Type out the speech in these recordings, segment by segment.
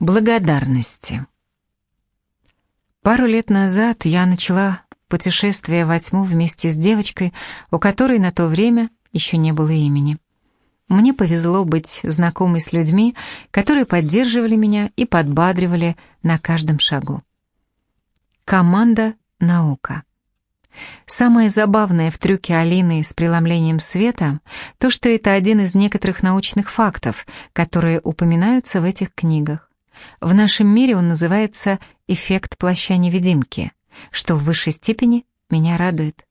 Благодарности. Пару лет назад я начала путешествие во тьму вместе с девочкой, у которой на то время еще не было имени. Мне повезло быть знакомой с людьми, которые поддерживали меня и подбадривали на каждом шагу. Команда «Наука». Самое забавное в трюке Алины с преломлением света — то, что это один из некоторых научных фактов, которые упоминаются в этих книгах. В нашем мире он называется «эффект плаща-невидимки», что в высшей степени меня радует.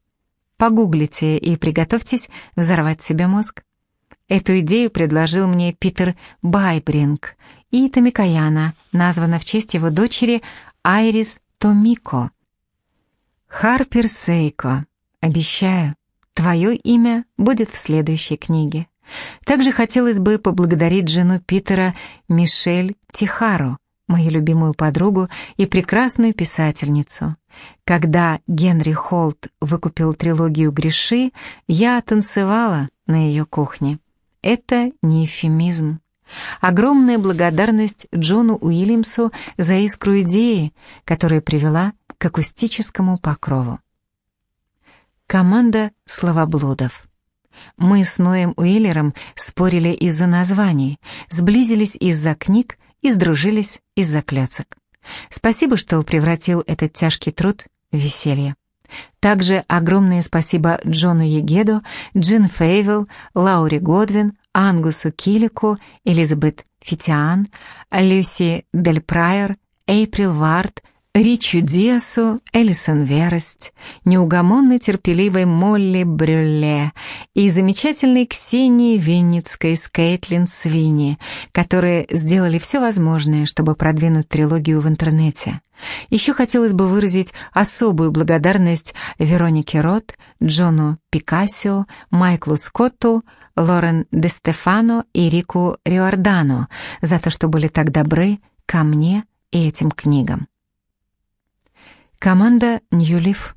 Погуглите и приготовьтесь взорвать себе мозг. Эту идею предложил мне Питер Байбринг, и Томикаяна, названа в честь его дочери Айрис Томико. Харпер Сейко, обещаю, твое имя будет в следующей книге. Также хотелось бы поблагодарить жену Питера Мишель Тихару, мою любимую подругу и прекрасную писательницу. Когда Генри Холт выкупил трилогию «Греши», я танцевала на ее кухне. Это не эвфемизм. Огромная благодарность Джону Уильямсу за искру идеи, которая привела к акустическому покрову. Команда словоблудов. Мы с Ноем Уиллером спорили из-за названий, сблизились из-за книг и сдружились из-за кляцок. Спасибо, что превратил этот тяжкий труд в веселье. Также огромное спасибо Джону Егеду, Джин Фейвел, Лауре Годвин, Ангусу Килику, Элизабет Фитиан, Люси Дель Прайер, Эйприл Варт, Ричу Диасу, Элисон Верость, неугомонно терпеливой Молли Брюле и замечательной Ксении Винницкой с Кейтлин Свини, которые сделали все возможное, чтобы продвинуть трилогию в интернете. Еще хотелось бы выразить особую благодарность Веронике Рот, Джону Пикассио, Майклу Скотту, Лорен Де Стефано и Рику Риордано за то, что были так добры ко мне и этим книгам. Команда Ньюлиф.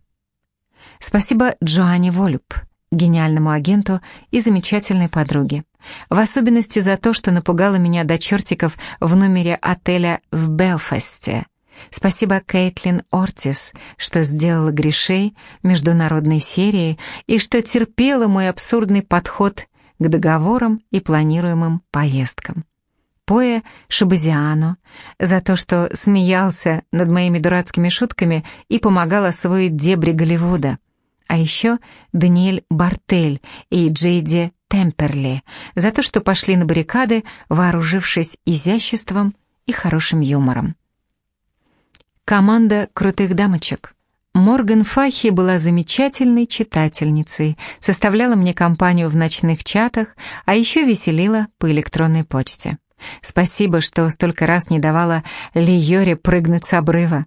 Спасибо Джоанне Волюб, гениальному агенту и замечательной подруге. В особенности за то, что напугала меня до чертиков в номере отеля в Белфасте. Спасибо Кейтлин Ортис, что сделала грешей международной серии и что терпела мой абсурдный подход к договорам и планируемым поездкам. Поэ Шабазиану за то, что смеялся над моими дурацкими шутками и помогал освоить дебри Голливуда. А еще Даниэль Бартель и Джейди Темперли за то, что пошли на баррикады, вооружившись изяществом и хорошим юмором. Команда крутых дамочек. Морган Фахи была замечательной читательницей, составляла мне компанию в ночных чатах, а еще веселила по электронной почте. Спасибо, что столько раз не давала Лиоре прыгнуть с обрыва.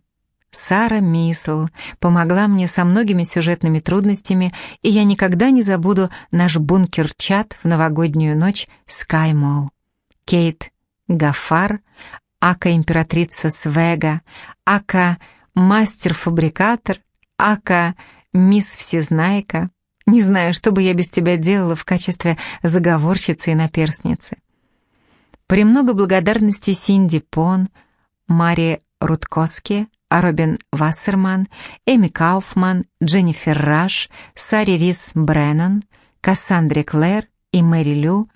Сара Мисл помогла мне со многими сюжетными трудностями, и я никогда не забуду наш бункер-чат в новогоднюю ночь Sky Mall. Кейт Гафар, Ака-императрица Свега, Ака мастер-фабрикатор, Ака мисс Всезнайка. Не знаю, что бы я без тебя делала в качестве заговорщицы и наперсницы. Премного благодарности Синди Пон, Мари Рудкоски, Робин Вассерман, Эми Кауфман, Дженнифер Раш, Сари Рис Бреннан, Кассандре Клэр и Мэри Лю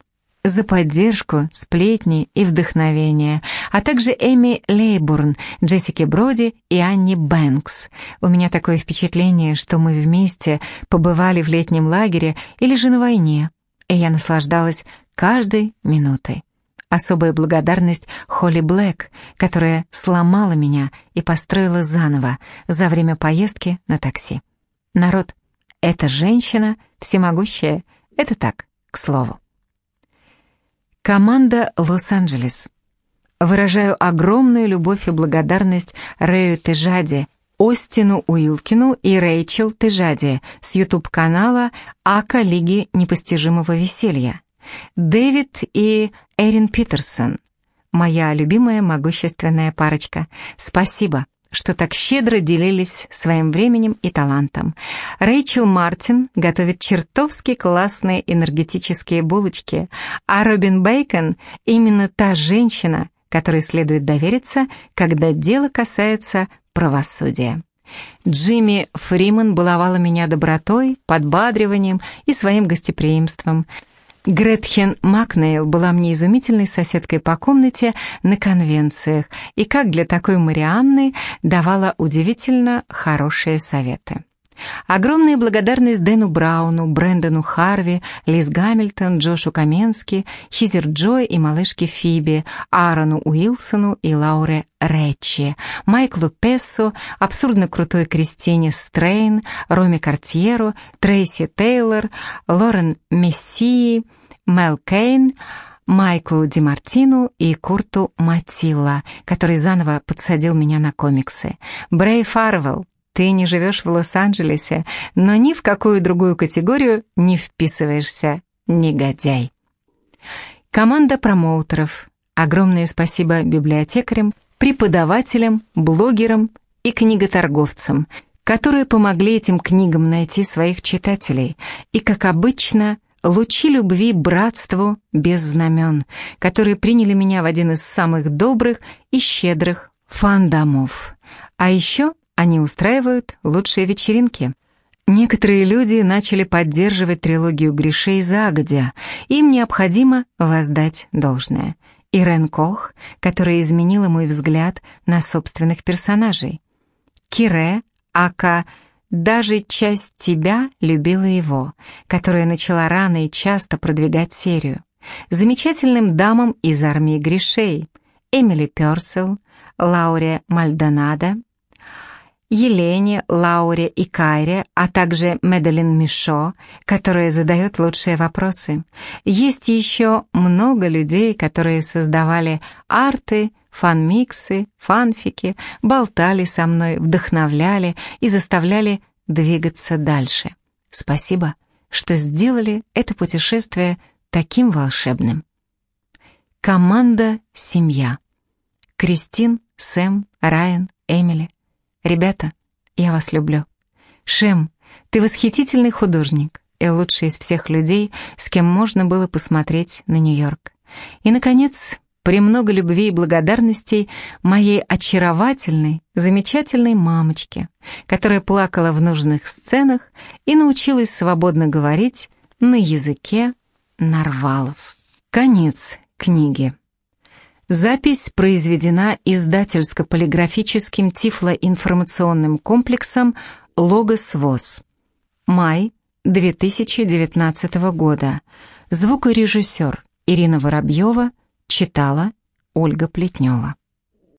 за поддержку, сплетни и вдохновение, а также Эми Лейбурн, Джессики Броди и Анни Бэнкс. У меня такое впечатление, что мы вместе побывали в летнем лагере или же на войне, и я наслаждалась каждой минутой. Особая благодарность Холли Блэк, которая сломала меня и построила заново за время поездки на такси. Народ, эта женщина всемогущая, это так, к слову. Команда Лос-Анджелес. Выражаю огромную любовь и благодарность Рэю Тежаде, Остину Уилкину и Рэйчел Тежаде с YouTube-канала «Ака Лиги непостижимого веселья». Дэвид и Эрин Питерсон, моя любимая могущественная парочка. Спасибо, что так щедро делились своим временем и талантом. Рэйчел Мартин готовит чертовски классные энергетические булочки, а Робин Бейкон — именно та женщина, которой следует довериться, когда дело касается правосудия. Джимми Фриман баловала меня добротой, подбадриванием и своим гостеприимством. Гретхен Макнейл была мне изумительной соседкой по комнате на конвенциях и, как для такой Марианны, давала удивительно хорошие советы. Огромная благодарность Дэну Брауну, Брэндону Харви, Лиз Гамильтон, Джошу Каменски, Хизер Джой и малышке Фиби, Аарону Уилсону и Лауре Речи, Майклу Пессу, абсурдно крутой Кристине Стрейн, Роме Картьеру, Трейси Тейлор, Лорен Мессии, Мел Кейн, Майку Димартину и Курту Матилла, который заново подсадил меня на комиксы, Брей Фарвелл, ты не живешь в Лос-Анджелесе, но ни в какую другую категорию не вписываешься, негодяй. Команда промоутеров. Огромное спасибо библиотекарям, преподавателям, блогерам и книготорговцам, которые помогли этим книгам найти своих читателей. И, как обычно, лучи любви братству без знамен, которые приняли меня в один из самых добрых и щедрых фандомов. А еще они устраивают лучшие вечеринки. Некоторые люди начали поддерживать трилогию грешей загодя. Им необходимо воздать должное. Ирен Кох, которая изменила мой взгляд на собственных персонажей. Кире, ака «Даже часть тебя любила его», которая начала рано и часто продвигать серию. Замечательным дамам из армии грешей. Эмили Персел, Лауре Мальдонадо, Елене, Лауре и Кайре, а также Медалин Мишо, которая задает лучшие вопросы. Есть еще много людей, которые создавали арты, фанмиксы, фанфики, болтали со мной, вдохновляли и заставляли двигаться дальше. Спасибо, что сделали это путешествие таким волшебным. Команда «Семья». Кристин, Сэм, Райан, Эмили. Ребята, я вас люблю. Шем, ты восхитительный художник и лучший из всех людей, с кем можно было посмотреть на Нью-Йорк. И, наконец, при много любви и благодарностей моей очаровательной, замечательной мамочке, которая плакала в нужных сценах и научилась свободно говорить на языке нарвалов. Конец книги. Запись произведена издательско-полиграфическим тифлоинформационным комплексом «Логос ВОЗ». Май 2019 года. Звукорежиссер Ирина Воробьева читала Ольга Плетнева.